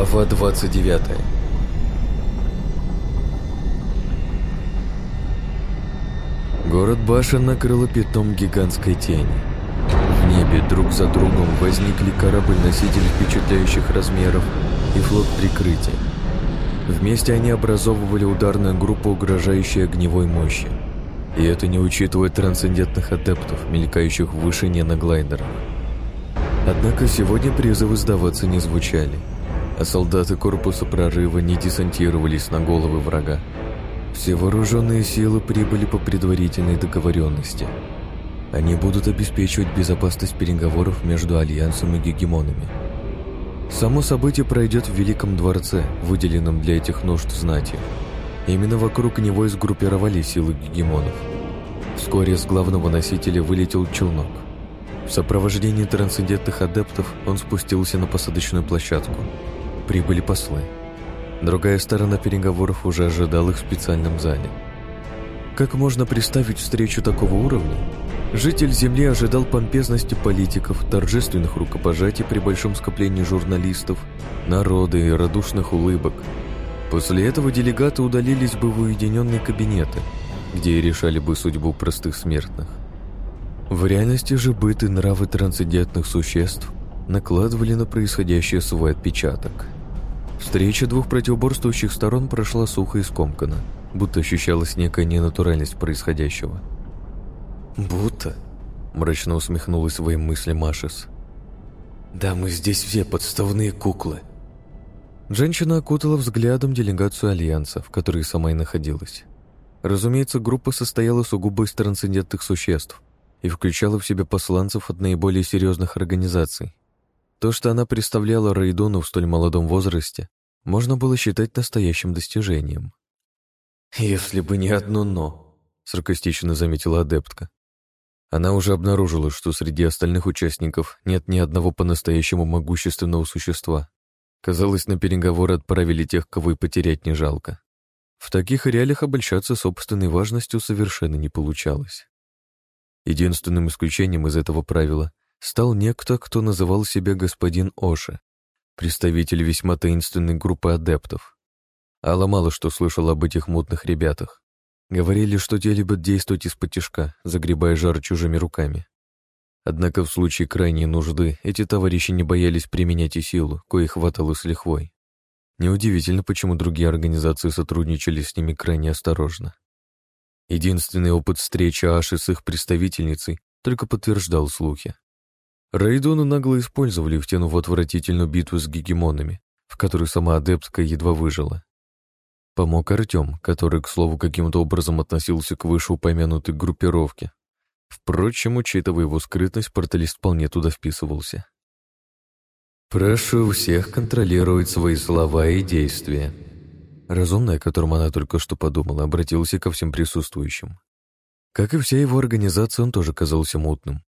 Глава 29 Город Баша накрыло пятном гигантской тени. В небе друг за другом возникли корабль-носитель впечатляющих размеров и флот прикрытия. Вместе они образовывали ударную группу, угрожающей огневой мощи. И это не учитывая трансцендентных адептов, мелькающих в вышине на глайдерах. Однако сегодня призывы сдаваться не звучали, а солдаты корпуса прорыва не десантировались на головы врага. Все вооруженные силы прибыли по предварительной договоренности. Они будут обеспечивать безопасность переговоров между Альянсом и гегемонами. Само событие пройдет в Великом дворце, выделенном для этих нужд знати. Именно вокруг него и сгруппировали силы гегемонов. Вскоре с главного носителя вылетел челнок. В сопровождении трансцендентных адептов он спустился на посадочную площадку. Прибыли послы. Другая сторона переговоров уже ожидала их в специальном зале. Как можно представить встречу такого уровня? Житель Земли ожидал помпезности политиков, торжественных рукопожатий при большом скоплении журналистов, народа и радушных улыбок. После этого делегаты удалились бы в уединенные кабинеты, где и решали бы судьбу простых смертных. В реальности же быт и нравы трансцендентных существ накладывали на происходящее свой отпечаток. Встреча двух противоборствующих сторон прошла сухо и скомканно, будто ощущалась некая ненатуральность происходящего. «Будто?» – мрачно усмехнулась своим мыслям Машес. «Да мы здесь все подставные куклы». Женщина окутала взглядом делегацию Альянса, в которой сама и находилась. Разумеется, группа состояла сугубо из трансцендентных существ и включала в себя посланцев от наиболее серьезных организаций. То, что она представляла Рейдону в столь молодом возрасте, можно было считать настоящим достижением. «Если бы не одно «но», — саркастично заметила адептка. Она уже обнаружила, что среди остальных участников нет ни одного по-настоящему могущественного существа. Казалось, на переговоры отправили тех, кого и потерять не жалко. В таких реалиях обольщаться собственной важностью совершенно не получалось. Единственным исключением из этого правила стал некто, кто называл себя господин Оши, представитель весьма таинственной группы адептов. Алла мало что слышала об этих мутных ребятах. Говорили, что те любят действовать из-под тишка, загребая жар чужими руками. Однако в случае крайней нужды эти товарищи не боялись применять и силу, кое хватало с лихвой. Неудивительно, почему другие организации сотрудничали с ними крайне осторожно. Единственный опыт встречи Аши с их представительницей только подтверждал слухи. Рейдону нагло использовали, втянув в отвратительную битву с гегемонами, в которой сама адептка едва выжила. Помог Артем, который, к слову, каким-то образом относился к вышеупомянутой группировке. Впрочем, учитывая его скрытность, порталист вполне туда вписывался. «Прошу всех контролировать свои слова и действия», Разумная, о котором она только что подумала, обратился ко всем присутствующим. Как и вся его организация, он тоже казался мутным.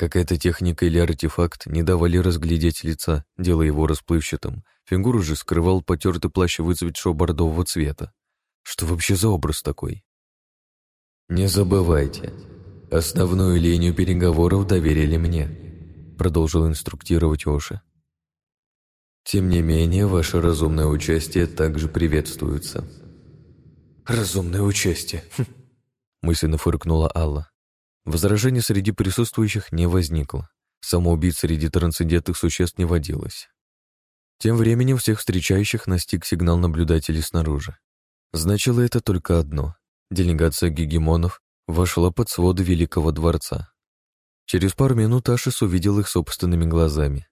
Какая-то техника или артефакт не давали разглядеть лица, делая его расплывчатым. Фигуру же скрывал потертый плащ выцветшего бордового цвета. Что вообще за образ такой? «Не забывайте, основную линию переговоров доверили мне», продолжил инструктировать Оши. Тем не менее, ваше разумное участие также приветствуется. Разумное участие. Хм. Мысленно фыркнула Алла. Возражений среди присутствующих не возникло. Самоубийц среди трансцендентных существ не водилось. Тем временем всех встречающих настиг сигнал наблюдателей снаружи. Значило это только одно. Делегация гегемонов вошла под своды Великого дворца. Через пару минут Ашис увидел их собственными глазами.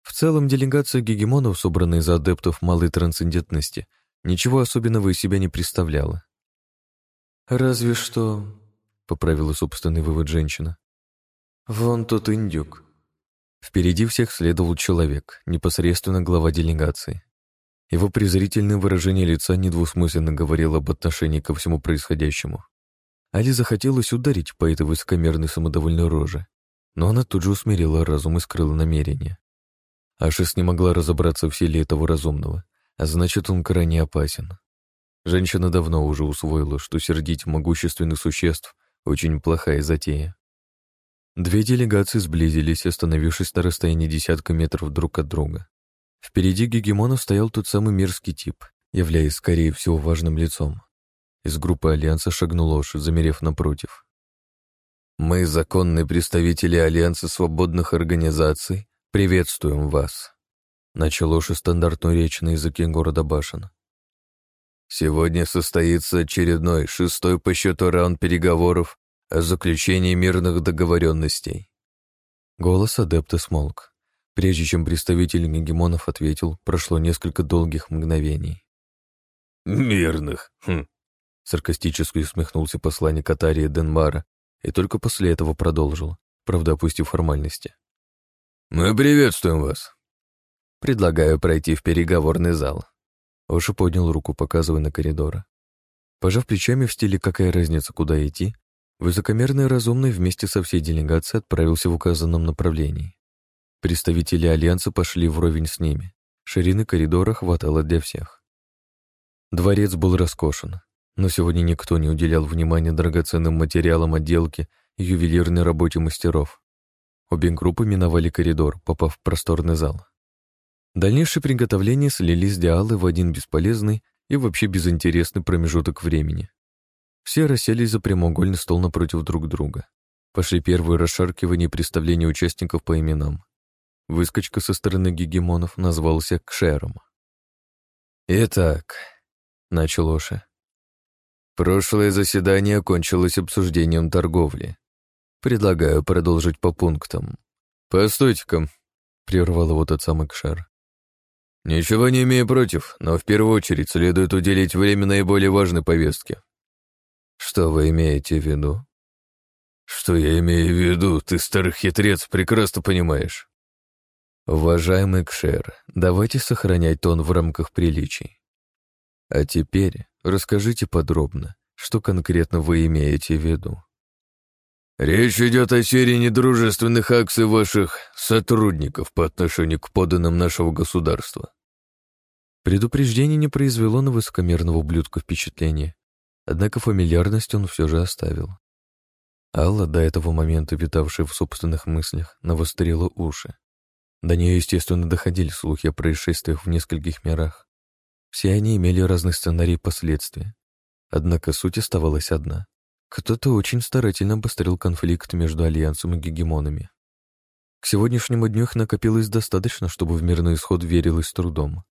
В целом, делегация гегемонов, собранная из адептов малой трансцендентности, ничего особенного из себя не представляла. «Разве что...» — поправила собственный вывод женщина. «Вон тот индюк». Впереди всех следовал человек, непосредственно глава делегации. Его презрительное выражение лица недвусмысленно говорило об отношении ко всему происходящему. Али захотелось ударить по этой высокомерной самодовольной роже, но она тут же усмирила разум и скрыла намерение. Ашис не могла разобраться в силе этого разумного, а значит, он крайне опасен. Женщина давно уже усвоила, что сердить могущественных существ — очень плохая затея. Две делегации сблизились, остановившись на расстоянии десятка метров друг от друга. Впереди гегемонов стоял тот самый мерзкий тип, являясь, скорее всего, важным лицом. Из группы Альянса шагнул Ош, замерев напротив. «Мы, законные представители Альянса свободных организаций, приветствуем вас», начал Оши стандартную речь на языке города Башен. «Сегодня состоится очередной, шестой по счету раунд переговоров о заключении мирных договоренностей». Голос адепта смолк. Прежде чем представитель гегемонов ответил, прошло несколько долгих мгновений. «Мирных? Хм. Саркастически усмехнулся посланник Атарии Денмара и только после этого продолжил, правда опустив формальности. «Мы приветствуем вас. Предлагаю пройти в переговорный зал». Оша поднял руку, показывая на коридоры. Пожав плечами в стиле «какая разница, куда идти», высокомерный и разумный вместе со всей делегацией отправился в указанном направлении. Представители Альянса пошли вровень с ними. Ширины коридора хватало для всех. Дворец был роскошен, но сегодня никто не уделял внимания драгоценным материалам отделки и ювелирной работе мастеров. Обе группы миновали коридор, попав в просторный зал. Дальнейшие приготовления слились диалы в один бесполезный и вообще безинтересный промежуток времени. Все расселись за прямоугольный стол напротив друг друга. Пошли первые расшаркивания и представления участников по именам. Выскочка со стороны гегемонов назвался Кшером. «Итак», — начал Оша, — «прошлое заседание окончилось обсуждением торговли. Предлагаю продолжить по пунктам». «Постойте-ка», — прервал его тот самый Кшер. «Ничего не имею против, но в первую очередь следует уделить время наиболее важной повестке». «Что вы имеете в виду?» «Что я имею в виду, ты, старый хитрец, прекрасно понимаешь». Уважаемый Кшер, давайте сохранять тон в рамках приличий. А теперь расскажите подробно, что конкретно вы имеете в виду. Речь идет о серии недружественных акций ваших сотрудников по отношению к поданным нашего государства. Предупреждение не произвело на высокомерного ублюдка впечатления, однако фамильярность он все же оставил. Алла, до этого момента витавшая в собственных мыслях, навострила уши. До нее, естественно, доходили слухи о происшествиях в нескольких мирах. Все они имели разные сценарии последствия. Однако суть оставалась одна. Кто-то очень старательно обострил конфликт между Альянсом и гегемонами. К сегодняшнему дню их накопилось достаточно, чтобы в мирный исход верилось с трудом.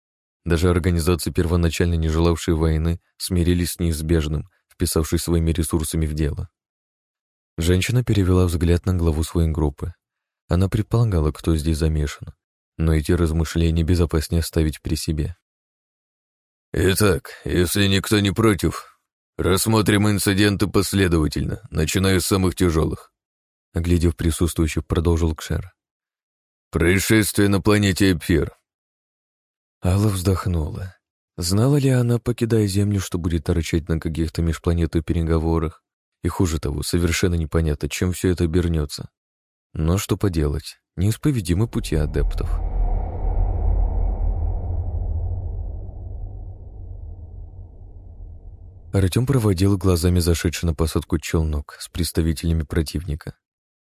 Даже организации, первоначально не желавшие войны, смирились с неизбежным, вписавшись своими ресурсами в дело. Женщина перевела взгляд на главу своей группы. Она предполагала, кто здесь замешан, но эти размышления безопаснее оставить при себе. «Итак, если никто не против, рассмотрим инциденты последовательно, начиная с самых тяжелых», оглядев присутствующих, продолжил Кшер. «Происшествие на планете Эпфир». Алла вздохнула. Знала ли она, покидая Землю, что будет торчать на каких-то межпланетных переговорах? И хуже того, совершенно непонятно, чем все это обернется. Но что поделать, неисповедимы пути адептов. Артем проводил глазами зашедший на посадку челнок с представителями противника.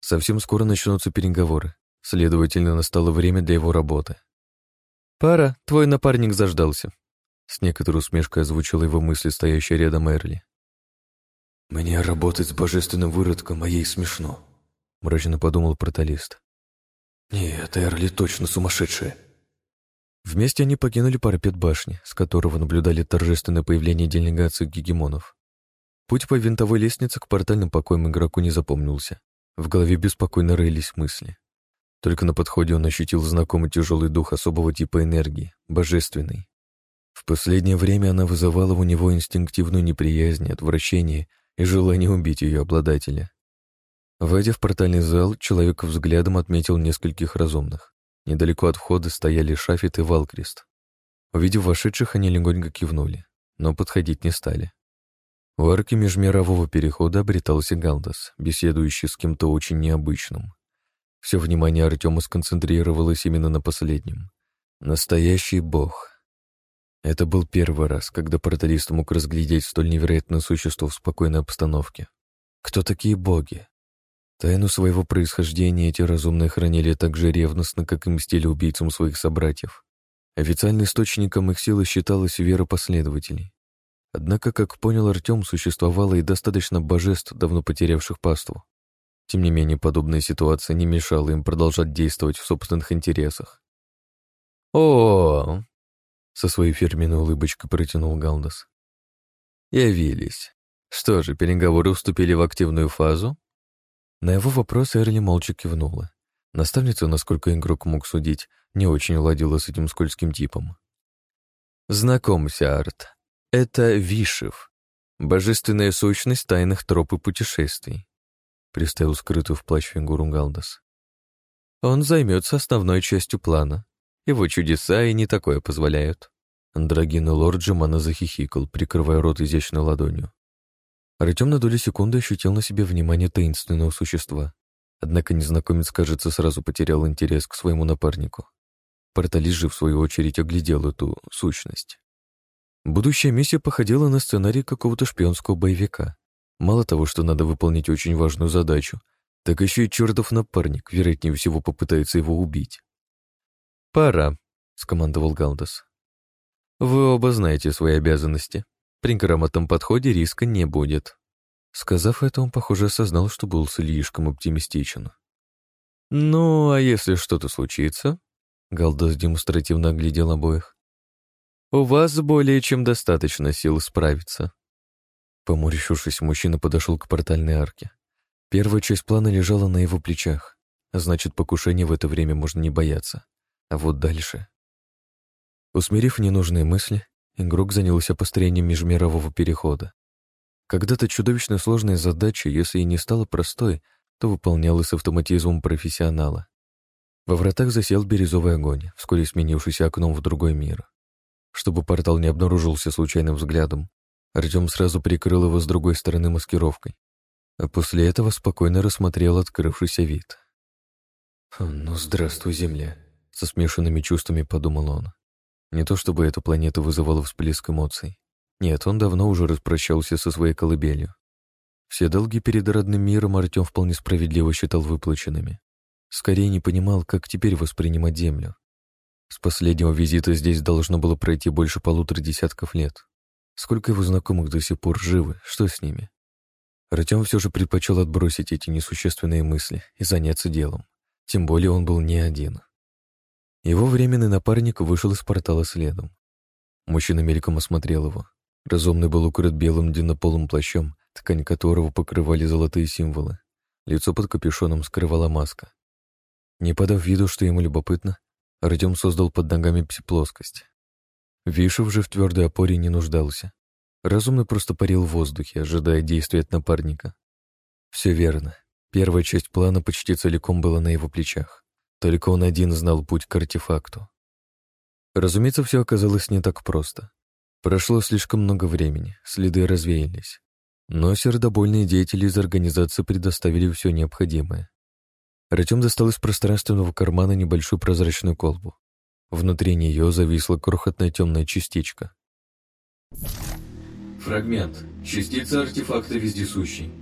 Совсем скоро начнутся переговоры, следовательно, настало время для его работы. «Пара, твой напарник заждался», — с некоторой усмешкой озвучила его мысли стоящая рядом Эрли. «Мне работать с божественным выродком моей смешно», — мрачно подумал порталист. «Нет, Эрли точно сумасшедшая». Вместе они покинули парапет башни, с которого наблюдали торжественное появление делегации гегемонов. Путь по винтовой лестнице к портальным покоям игроку не запомнился. В голове беспокойно рылись мысли. Только на подходе он ощутил знакомый тяжелый дух особого типа энергии, божественный. В последнее время она вызывала у него инстинктивную неприязнь, отвращение и желание убить ее обладателя. Войдя в портальный зал, человек взглядом отметил нескольких разумных. Недалеко от входа стояли Шафет и Валкрест. Увидев вошедших, они легонько кивнули, но подходить не стали. В арке межмирового перехода обретался Галдас, беседующий с кем-то очень необычным. Все внимание Артема сконцентрировалось именно на последнем. Настоящий бог. Это был первый раз, когда порталист мог разглядеть столь невероятное существо в спокойной обстановке. Кто такие боги? Тайну своего происхождения эти разумные хранили так же ревностно, как и мстили убийцам своих собратьев. Официальным источником их силы считалась вера последователей. Однако, как понял Артем, существовало и достаточно божеств, давно потерявших паству. Тем не менее, подобная ситуация не мешала им продолжать действовать в собственных интересах. «О, со своей фирменной улыбочкой протянул Галдас. «Явились. Что же, переговоры вступили в активную фазу?» На его вопрос Эрли молча кивнула. Наставница, насколько игрок мог судить, не очень ладила с этим скользким типом. «Знакомься, Арт. Это Вишев, божественная сущность тайных троп и путешествий», приставил скрытую в плащ фигуру Галдас. «Он займется основной частью плана. Его чудеса и не такое позволяют». Андрогин и лорд Джамана захихикал, прикрывая рот изящной ладонью. Артем на долю секунды ощутил на себе внимание таинственного существа. Однако незнакомец, кажется, сразу потерял интерес к своему напарнику. Порталист же, в свою очередь, оглядел эту сущность. Будущая миссия походила на сценарий какого-то шпионского боевика. Мало того, что надо выполнить очень важную задачу, так еще и чертов напарник, вероятнее всего, попытается его убить. «Пора», — скомандовал Галдас. «Вы оба знаете свои обязанности. При грамотном подходе риска не будет». Сказав это, он, похоже, осознал, что был слишком оптимистичен. «Ну, а если что-то случится?» Галдас демонстративно оглядел обоих. «У вас более чем достаточно сил справиться». Поморщившись, мужчина подошел к портальной арке. Первая часть плана лежала на его плечах, значит, покушения в это время можно не бояться. А вот дальше... Усмирив ненужные мысли, игрок занялся построением межмирового перехода. Когда-то чудовищно сложная задача, если и не стала простой, то выполнялась с автоматизмом профессионала. Во вратах засел бирюзовый огонь, вскоре сменившийся окном в другой мир. Чтобы портал не обнаружился случайным взглядом, Артем сразу прикрыл его с другой стороны маскировкой, а после этого спокойно рассмотрел открывшийся вид. «Хм, «Ну, здравствуй, Земля», — со смешанными чувствами подумал он. Не то чтобы эта планета вызывала всплеск эмоций. Нет, он давно уже распрощался со своей колыбелью. Все долги перед родным миром Артем вполне справедливо считал выплаченными. Скорее не понимал, как теперь воспринимать Землю. С последнего визита здесь должно было пройти больше полутора десятков лет. Сколько его знакомых до сих пор живы, что с ними? Артем все же предпочел отбросить эти несущественные мысли и заняться делом. Тем более он был не один. Его временный напарник вышел из портала следом. Мужчина мельком осмотрел его. Разумный был укрыт белым длиннополым плащом, ткань которого покрывали золотые символы. Лицо под капюшоном скрывала маска. Не подав виду, что ему любопытно, Артем создал под ногами псиплоскость. Вишев же в твердой опоре не нуждался. Разумный просто парил в воздухе, ожидая действия от напарника. Все верно. Первая часть плана почти целиком была на его плечах. Только он один знал путь к артефакту. Разумеется, все оказалось не так просто. Прошло слишком много времени, следы развеялись. Но сердобольные деятели из организации предоставили все необходимое. Артем достал из пространственного кармана небольшую прозрачную колбу. Внутри нее зависла крохотная темная частичка. Фрагмент. Частица артефакта вездесущий.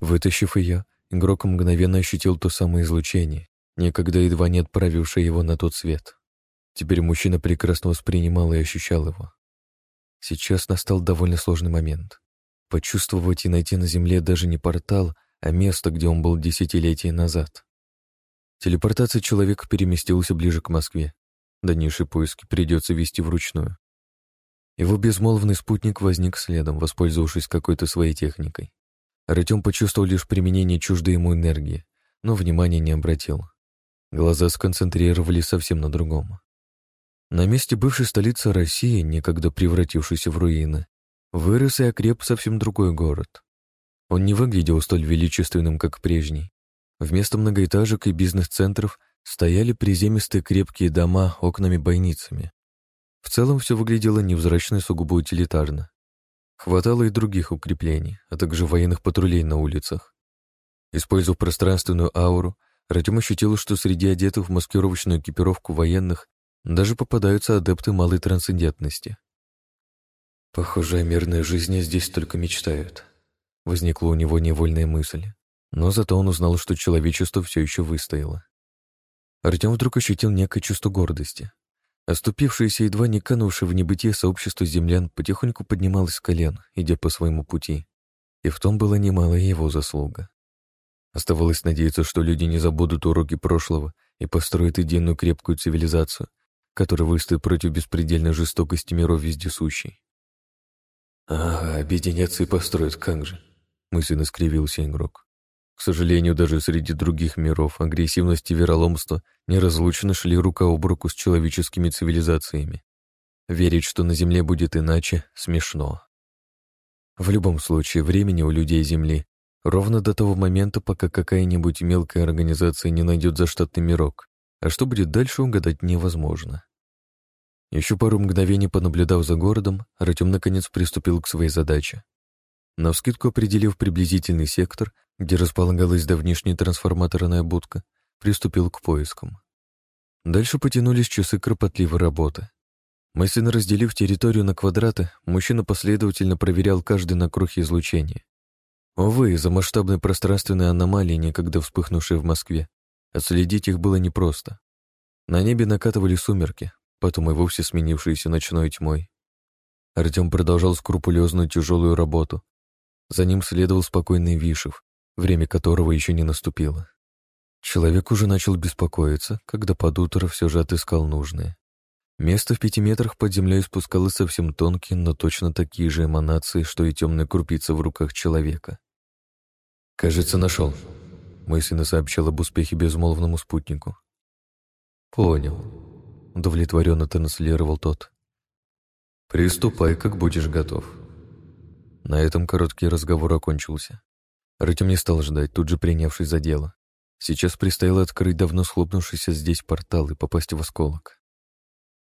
Вытащив ее, игрок мгновенно ощутил то самое излучение, никогда едва не отправившее его на тот свет. Теперь мужчина прекрасно воспринимал и ощущал его. Сейчас настал довольно сложный момент. Почувствовать и найти на Земле даже не портал, а место, где он был десятилетия назад. Телепортация человека переместился ближе к Москве. Дальнейшие поиски придется вести вручную. Его безмолвный спутник возник следом, воспользовавшись какой-то своей техникой. Артем почувствовал лишь применение чуждой ему энергии, но внимания не обратил. Глаза сконцентрировались совсем на другом. На месте бывшей столицы России, некогда превратившейся в руины, вырос и окреп совсем другой город. Он не выглядел столь величественным, как прежний. Вместо многоэтажек и бизнес-центров стояли приземистые крепкие дома окнами-бойницами. В целом все выглядело невзрачно и сугубо утилитарно. Хватало и других укреплений, а также военных патрулей на улицах. Используя пространственную ауру, Артем ощутил, что среди одетых в маскировочную экипировку военных даже попадаются адепты малой трансцендентности. Похоже, о мирной жизни здесь только мечтают. Возникла у него невольная мысль. Но зато он узнал, что человечество все еще выстояло. Артем вдруг ощутил некое чувство гордости. Оступившееся, едва не канувшее в небытие сообщество землян потихоньку поднималось с колен, идя по своему пути. И в том была немалая его заслуга. Оставалось надеяться, что люди не забудут уроки прошлого и построят единую крепкую цивилизацию, которая выстоит против беспредельной жестокости миров вездесущей. «Ага, объединятся и построят, как же!» — мысленно скривился игрок. К сожалению, даже среди других миров агрессивность и вероломство неразлучно шли рука об руку с человеческими цивилизациями. Верить, что на Земле будет иначе, смешно. В любом случае, времени у людей Земли ровно до того момента, пока какая-нибудь мелкая организация не найдет заштатный мирок, а что будет дальше, угадать невозможно. Еще пару мгновений понаблюдав за городом, Артем наконец приступил к своей задаче. Навскидку определив приблизительный сектор, где располагалась давнишняя трансформаторная будка, приступил к поискам. Дальше потянулись часы кропотливой работы. Мысленно разделив территорию на квадраты, мужчина последовательно проверял каждый на крохи излучения. Увы, из-за масштабной пространственной аномалии, некогда вспыхнувшей в Москве, отследить их было непросто. На небе накатывали сумерки, потом и вовсе сменившиеся ночной тьмой. Артем продолжал скрупулезную тяжелую работу. За ним следовал спокойный Вишев, время которого еще не наступило. Человек уже начал беспокоиться, когда под утро все же отыскал нужное. Место в пяти метрах под землей спускалось совсем тонкие, но точно такие же эманации, что и темная крупица в руках человека. «Кажется, нашел», — мысленно сообщил об успехе безмолвному спутнику. «Понял», — удовлетворенно транслировал тот. «Приступай, как будешь готов». На этом короткий разговор окончился. Артем не стал ждать, тут же принявшись за дело. Сейчас предстояло открыть давно схлопнувшийся здесь портал и попасть в осколок.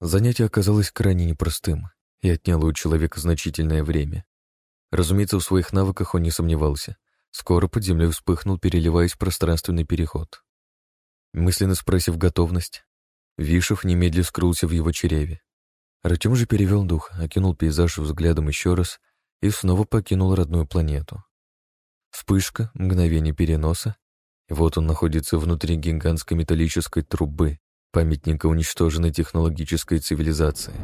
Занятие оказалось крайне непростым и отняло у человека значительное время. Разумеется, в своих навыках он не сомневался. Скоро под землей вспыхнул, переливаясь пространственный переход. Мысленно спросив готовность, Вишев немедленно скрылся в его чреве. Артем же перевел дух, окинул пейзаж взглядом еще раз и снова покинул родную планету. Вспышка, мгновение переноса, и вот он находится внутри гигантской металлической трубы, памятника уничтоженной технологической цивилизации.